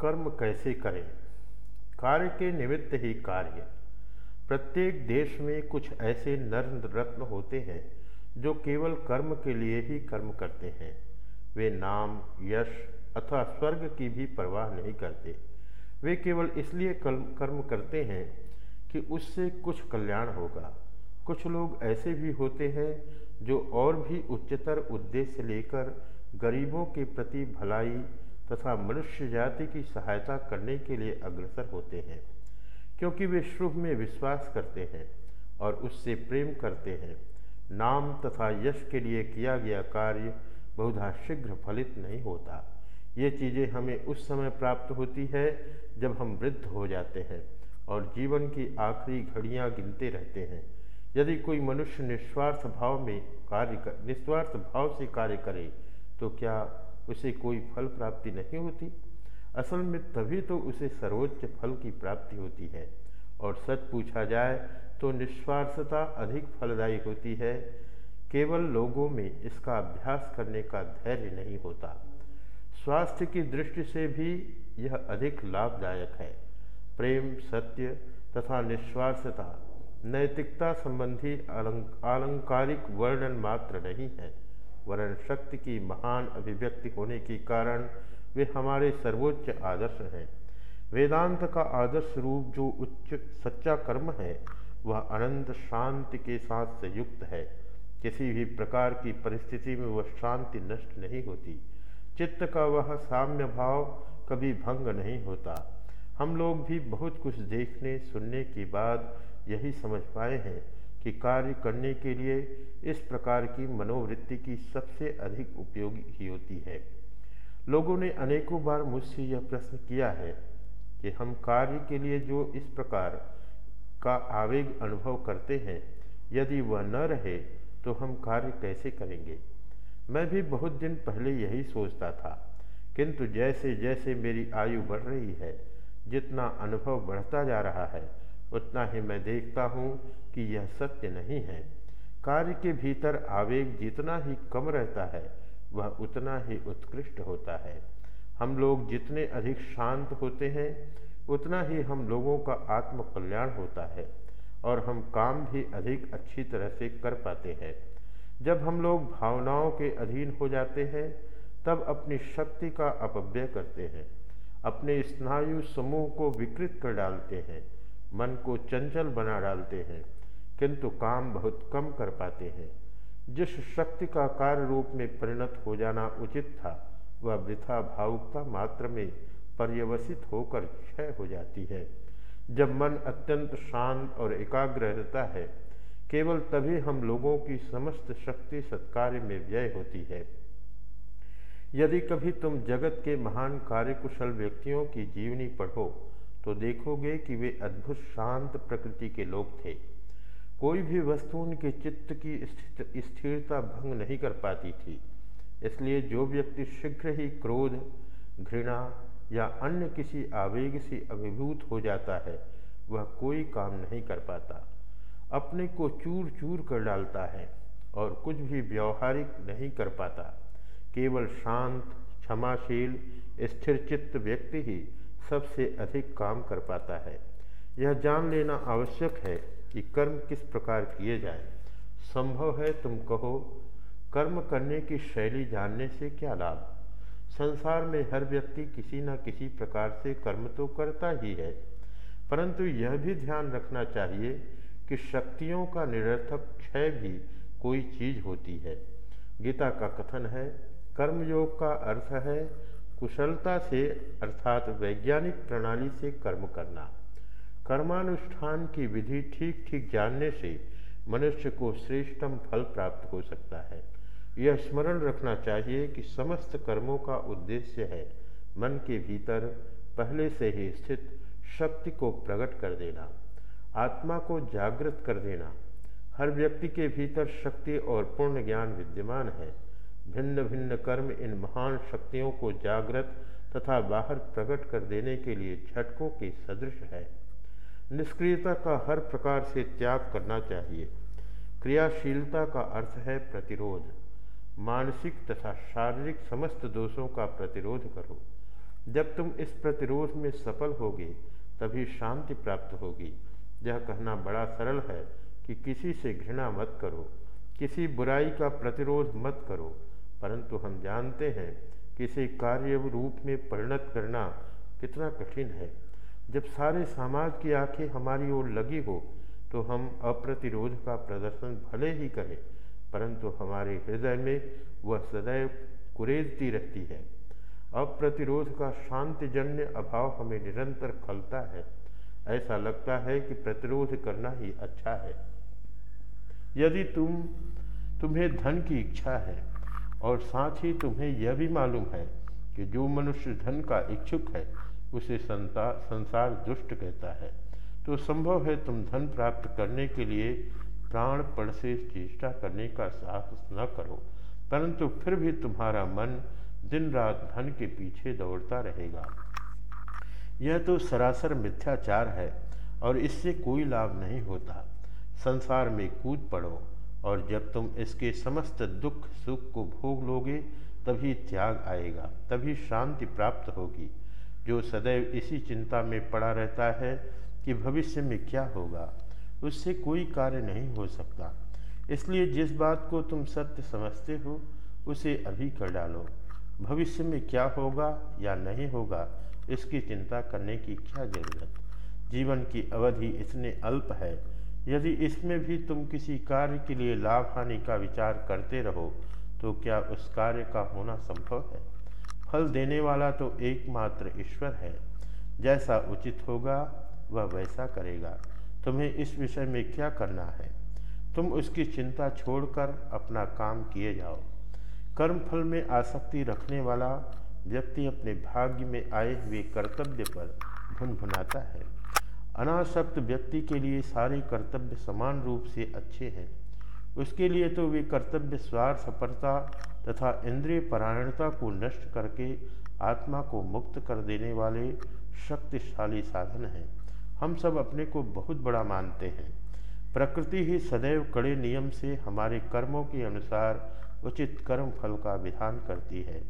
कर्म कैसे करें? कार्य के निमित्त ही कार्य। प्रत्येक देश में कुछ ऐसे नर रत्न होते हैं, जो केवल कर्म के लिए ही कर्म करते हैं। वे नाम, यश अथवा स्वर्ग की भी परवाह नहीं करते। वे केवल इसलिए कर्म करते हैं कि उससे कुछ कल्याण होगा। कुछ लोग ऐसे भी होते हैं, जो और भी उच्चतर उद्देश्य लेकर गरीबों के प्रति भलाई तथा मनुष्य जाति की सहायता करने के लिए अग्रसर होते हैं, क्योंकि वे शुभ में विश्वास करते हैं और उससे प्रेम करते हैं। नाम तथा यश के लिए किया गया कार्य बहुधा शीघ्र फलित नहीं होता। ये चीज़ें हमें उस समय प्राप्त होती है जब हम वृद्ध हो जाते हैं और जीवन की आखिरी घड़ियाँ गिनते रहते हैं। यदि कोई मनुष्य निस्वार्थ भाव में कार्य कर, निस्वार्थ भाव से कार्य करे तो क्या उसे कोई फल प्राप्ति नहीं होती। असल में तभी तो उसे सर्वोच्च फल की प्राप्ति होती है। और सच पूछा जाए तो निस्वार्थता अधिक फलदायी होती है। केवल लोगों में इसका अभ्यास करने का धैर्य नहीं होता। स्वास्थ्य की दृष्टि से भी यह अधिक लाभदायक है। प्रेम, सत्य तथा निस्वार्थता नैतिकता संबंधी आलंकारिक वर्णन मात्र नहीं है। वरण शक्ति की महान अभिव्यक्ति होने के कारण वे हमारे सर्वोच्च आदर्श हैं। वेदांत का आदर्श रूप जो उच्च सच्चा कर्म है, वह अनंत शांति के साथ संयुक्त है। किसी भी प्रकार की परिस्थिति में वह शांति नष्ट नहीं होती। चित्त का वह साम्य भाव कभी भंग नहीं होता। हम लोग भी बहुत कुछ देखने, सुनने के बाद यही समझ पाए हैं कि कार्य करने के लिए इस प्रकार की मनोवृत्ति की सबसे अधिक उपयोगी ही होती है। लोगों ने अनेकों बार मुझसे यह प्रश्न किया है कि हम कार्य के लिए जो इस प्रकार का आवेग अनुभव करते हैं, यदि वह न रहे तो हम कार्य कैसे करेंगे? मैं भी बहुत दिन पहले यही सोचता था, किंतु जैसे जैसे मेरी आयु बढ़ रही है, जितना अनुभव बढ़ता जा रहा है उतना ही मैं देखता हूँ कि यह सत्य नहीं है। कार्य के भीतर आवेग जितना ही कम रहता है, वह उतना ही उत्कृष्ट होता है। हम लोग जितने अधिक शांत होते हैं, उतना ही हम लोगों का आत्म कल्याण होता है और हम काम भी अधिक अच्छी तरह से कर पाते हैं। जब हम लोग भावनाओं के अधीन हो जाते हैं, तब अपनी शक्ति का अपव्यय करते हैं, अपने स्नायु समूह को विकृत कर डालते हैं। मन को चंचल बना डालते हैं, किंतु काम बहुत कम कर पाते हैं। जिस शक्ति का कार्य रूप में परिणत हो जाना उचित था, वह वृथा भावुकता मात्र में पर्यवसित होकर क्षय हो जाती है। जब मन अत्यंत शांत और एकाग्र रहता है, केवल तभी हम लोगों की समस्त शक्ति सत्कार्य में व्यय होती है। यदि कभी तुम जगत के महान कार्यकुशल व्यक्तियों की जीवनी पढ़ो तो देखोगे कि वे अद्भुत शांत प्रकृति के लोग थे। कोई भी वस्तु उनके चित्त की स्थिरता भंग नहीं कर पाती थी। इसलिए जो व्यक्ति शीघ्र ही क्रोध, घृणा या अन्य किसी आवेग से अभिभूत हो जाता है, वह कोई काम नहीं कर पाता। अपने को चूर चूर कर डालता है और कुछ भी व्यवहारिक नहीं कर पाता। केवल शांत, क्षमाशील, स्थिर चित्त व्यक्ति ही सबसे अधिक काम कर पाता है। यह जान लेना आवश्यक है कि कर्म किस प्रकार किए जाए। संभव है तुम कहो, कर्म करने की शैली जानने से क्या लाभ? संसार में हर व्यक्ति किसी न किसी प्रकार से कर्म तो करता ही है, परंतु यह भी ध्यान रखना चाहिए कि शक्तियों का निरर्थक क्षय भी कोई चीज़ होती है। गीता का कथन है, कर्मयोग का अर्थ है कुशलता से, अर्थात वैज्ञानिक प्रणाली से कर्म करना। कर्मानुष्ठान की विधि ठीक ठीक जानने से मनुष्य को श्रेष्ठतम फल प्राप्त हो सकता है। यह स्मरण रखना चाहिए कि समस्त कर्मों का उद्देश्य है मन के भीतर पहले से ही स्थित शक्ति को प्रकट कर देना, आत्मा को जागृत कर देना। हर व्यक्ति के भीतर शक्ति और पूर्ण ज्ञान विद्यमान है। भिन्न भिन्न कर्म इन महान शक्तियों को जागृत तथा बाहर प्रकट कर देने के लिए झटकों के सदृश है। निष्क्रियता का हर प्रकार से त्याग करना चाहिए। क्रियाशीलता का अर्थ है प्रतिरोध। मानसिक तथा शारीरिक समस्त दोषों का प्रतिरोध करो। जब तुम इस प्रतिरोध में सफल होगे, तभी शांति प्राप्त होगी। यह कहना बड़ा सरल है कि किसी से घृणा मत करो। किसी बुराई का प्रतिरोध मत करो। परंतु हम जानते हैं कि इसे कार्य रूप में परिणत करना कितना कठिन है। जब सारे समाज की आँखें हमारी ओर लगी हो तो हम अप्रतिरोध का प्रदर्शन भले ही करें, परंतु हमारे हृदय में वह सदैव कुरेदती रहती है। अप्रतिरोध का शांतिजन्य अभाव हमें निरंतर खलता है। ऐसा लगता है कि प्रतिरोध करना ही अच्छा है। यदि तुम, तुम्हें धन की इच्छा है और साथ ही तुम्हें यह भी मालूम है कि जो मनुष्य धन का इच्छुक है, उसे संता, संसार दुष्ट कहता है। तो संभव है तुम धन प्राप्त करने के लिए प्राण पड़ से चेष्टा करने का साहस न करो, परंतु फिर भी तुम्हारा मन दिन रात धन के पीछे दौड़ता रहेगा। यह तो सरासर मिथ्याचार है और इससे कोई लाभ नहीं होता। संसार में कूद पड़ो। और जब तुम इसके समस्त दुख सुख को भोग लोगे, तभी त्याग आएगा, तभी शांति प्राप्त होगी। जो सदैव इसी चिंता में पड़ा रहता है कि भविष्य में क्या होगा, उससे कोई कार्य नहीं हो सकता। इसलिए जिस बात को तुम सत्य समझते हो, उसे अभी कर डालो। भविष्य में क्या होगा या नहीं होगा, इसकी चिंता करने की क्या ज़रूरत? जीवन की अवधि इतने अल्प है यदि इसमें भी तुम किसी कार्य के लिए लाभ हानि का विचार करते रहो तो क्या उस कार्य का होना संभव है? फल देने वाला तो एकमात्र ईश्वर है। जैसा उचित होगा, वह वैसा करेगा। तुम्हें इस विषय में क्या करना है? तुम उसकी चिंता छोड़कर अपना काम किए जाओ। कर्म फल में आसक्ति रखने वाला व्यक्ति अपने भाग्य में आए हुए कर्तव्य पर भुनभुनाता है। अनासक्त व्यक्ति के लिए सारे कर्तव्य समान रूप से अच्छे हैं। उसके लिए तो वे कर्तव्य स्वार्थ सफलता तथा इंद्रिय परायणता को नष्ट करके आत्मा को मुक्त कर देने वाले शक्तिशाली साधन हैं। हम सब अपने को बहुत बड़ा मानते हैं। प्रकृति ही सदैव कड़े नियम से हमारे कर्मों के अनुसार उचित कर्म फल का विधान करती है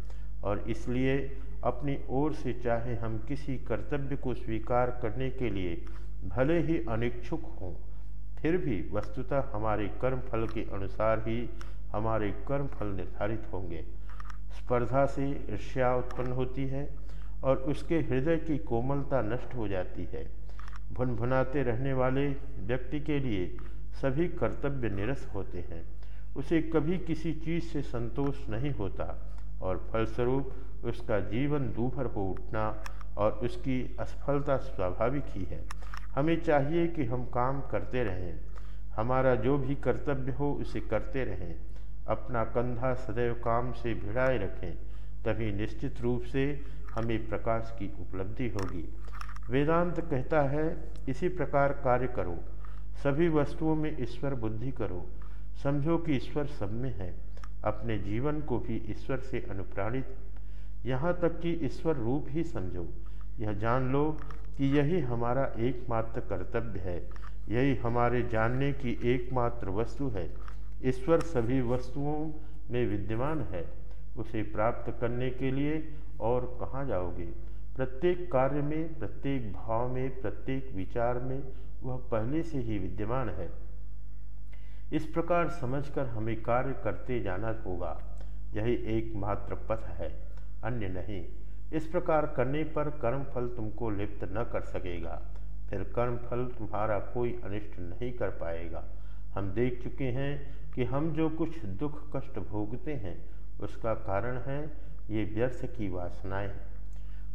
और इसलिए अपनी ओर से चाहे हम किसी कर्तव्य को स्वीकार करने के लिए भले ही अनिच्छुक हों, फिर भी वस्तुतः हमारे कर्म फल के अनुसार ही हमारे कर्म फल निर्धारित होंगे। स्पर्धा से ईर्ष्या उत्पन्न होती है और उसके हृदय की कोमलता नष्ट हो जाती है। भुनभुनाते रहने वाले व्यक्ति के लिए सभी कर्तव्य निरस होते हैं। उसे कभी किसी चीज़ से संतोष नहीं होता। और फलस्वरूप उसका जीवन दूभर हो उठना और उसकी असफलता स्वाभाविक ही है। हमें चाहिए कि हम काम करते रहें। हमारा जो भी कर्तव्य हो, उसे करते रहें। अपना कंधा सदैव काम से भिड़ाए रखें, तभी निश्चित रूप से हमें प्रकाश की उपलब्धि होगी। वेदांत कहता है, इसी प्रकार कार्य करो। सभी वस्तुओं में ईश्वर बुद्धि करो। समझो कि ईश्वर सब में है। अपने जीवन को भी ईश्वर से अनुप्राणित। यहाँ तक कि ईश्वर रूप ही समझो। यह जान लो कि यही हमारा एकमात्र कर्तव्य है। यही हमारे जानने की एकमात्र वस्तु है। ईश्वर सभी वस्तुओं में विद्यमान है। उसे प्राप्त करने के लिए और कहाँ जाओगे? प्रत्येक कार्य में, प्रत्येक भाव में, प्रत्येक विचार में वह पहले से ही विद्यमान है। इस प्रकार समझकर हमें कार्य करते जाना होगा। यही एकमात्र पथ है, अन्य नहीं। इस प्रकार करने पर कर्म फल तुमको लिप्त न कर सकेगा। फिर कर्म फल तुम्हारा कोई अनिष्ट नहीं कर पाएगा। हम देख चुके हैं कि हम जो कुछ दुख कष्ट भोगते हैं, उसका कारण है ये व्यर्थ की वासनाएँ।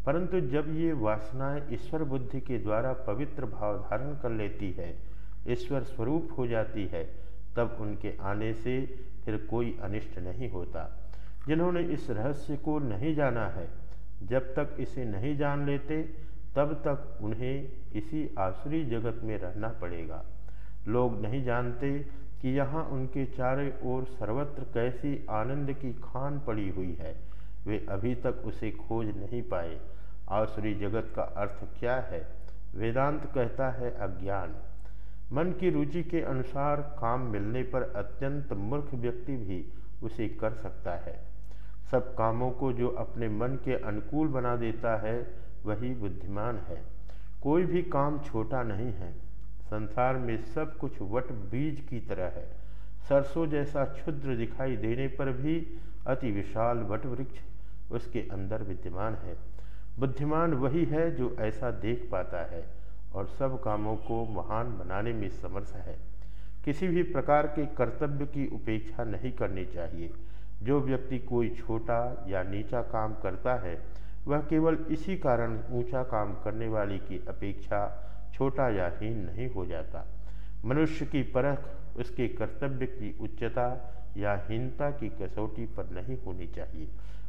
परंतु जब ये वासनाएँ ईश्वर बुद्धि के द्वारा पवित्र भाव धारण कर लेती है, ईश्वर स्वरूप हो जाती है तब उनके आने से फिर कोई अनिष्ट नहीं होता। जिन्होंने इस रहस्य को नहीं जाना है, जब तक इसे नहीं जान लेते, तब तक उन्हें इसी आसुरी जगत में रहना पड़ेगा। लोग नहीं जानते कि यहाँ उनके चारों ओर सर्वत्र कैसी आनंद की खान पड़ी हुई है। वे अभी तक उसे खोज नहीं पाए। आसुरी जगत का अर्थ क्या है? वेदांत कहता है अज्ञान। मन की रुचि के अनुसार काम मिलने पर अत्यंत मूर्ख व्यक्ति भी उसे कर सकता है। सब कामों को जो अपने मन के अनुकूल बना देता है, वही बुद्धिमान है। कोई भी काम छोटा नहीं है। संसार में सब कुछ वट बीज की तरह है। सरसों जैसा क्षुद्र दिखाई देने पर भी अति विशाल वट वृक्ष उसके अंदर विद्यमान है। बुद्धिमान वही है जो ऐसा देख पाता है। और सब कामों को महान बनाने में समर्थ है। किसी भी प्रकार के कर्तव्य की उपेक्षा नहीं करनी चाहिए। जो व्यक्ति कोई छोटा या नीचा काम करता है, वह केवल इसी कारण ऊँचा काम करने वाले की अपेक्षा छोटा या हीन नहीं हो जाता। मनुष्य की परख उसके कर्तव्य की उच्चता या हीनता की कसौटी पर नहीं होनी चाहिए।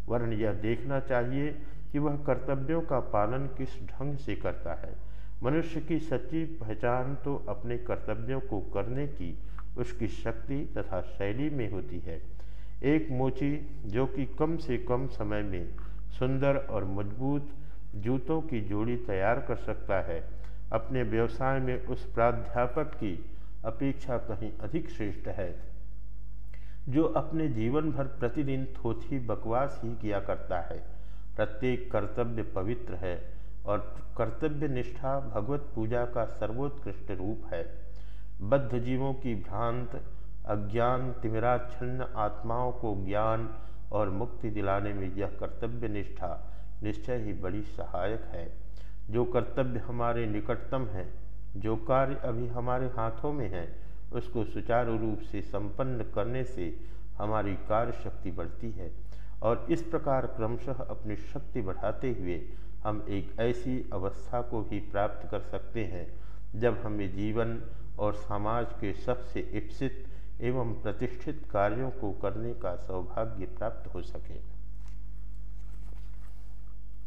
वरन यह देखना चाहिए कि वह कर्तव्यों का पालन किस ढंग से करता है। मनुष्य की सच्ची पहचान तो अपने कर्तव्यों को करने की, उसकी शक्ति तथा शैली में होती है। एक मोची जो कि कम से कम समय में सुंदर और मज़बूत जूतों की जोड़ी तैयार कर सकता है, अपने व्यवसाय में उस प्राध्यापक की अपेक्षा कहीं अधिक श्रेष्ठ है। जो अपने जीवन भर प्रतिदिन थोथी बकवास ही किया करता है। प्रत्येक कर्तव्य पवित्र है और कर्तव्य निष्ठा भगवत पूजा का सर्वोत्कृष्ट रूप है। बद्ध जीवों की भ्रांत, अज्ञान, तिमिराच्छन्न आत्माओं को ज्ञान और मुक्ति दिलाने में यह कर्तव्य निष्ठा निश्चय ही बड़ी सहायक है। जो कर्तव्य हमारे निकटतम है, जो कार्य अभी हमारे हाथों में है, उसको सुचारू रूप से संपन्न करने से हमारी कार्य शक्ति बढ़ती है और इस प्रकार क्रमशः अपनी शक्ति बढ़ाते हुए हम एक ऐसी अवस्था को भी प्राप्त कर सकते हैं, जब हमें जीवन और समाज के सबसे इप्सित एवं प्रतिष्ठित कार्यों को करने का सौभाग्य प्राप्त हो सके।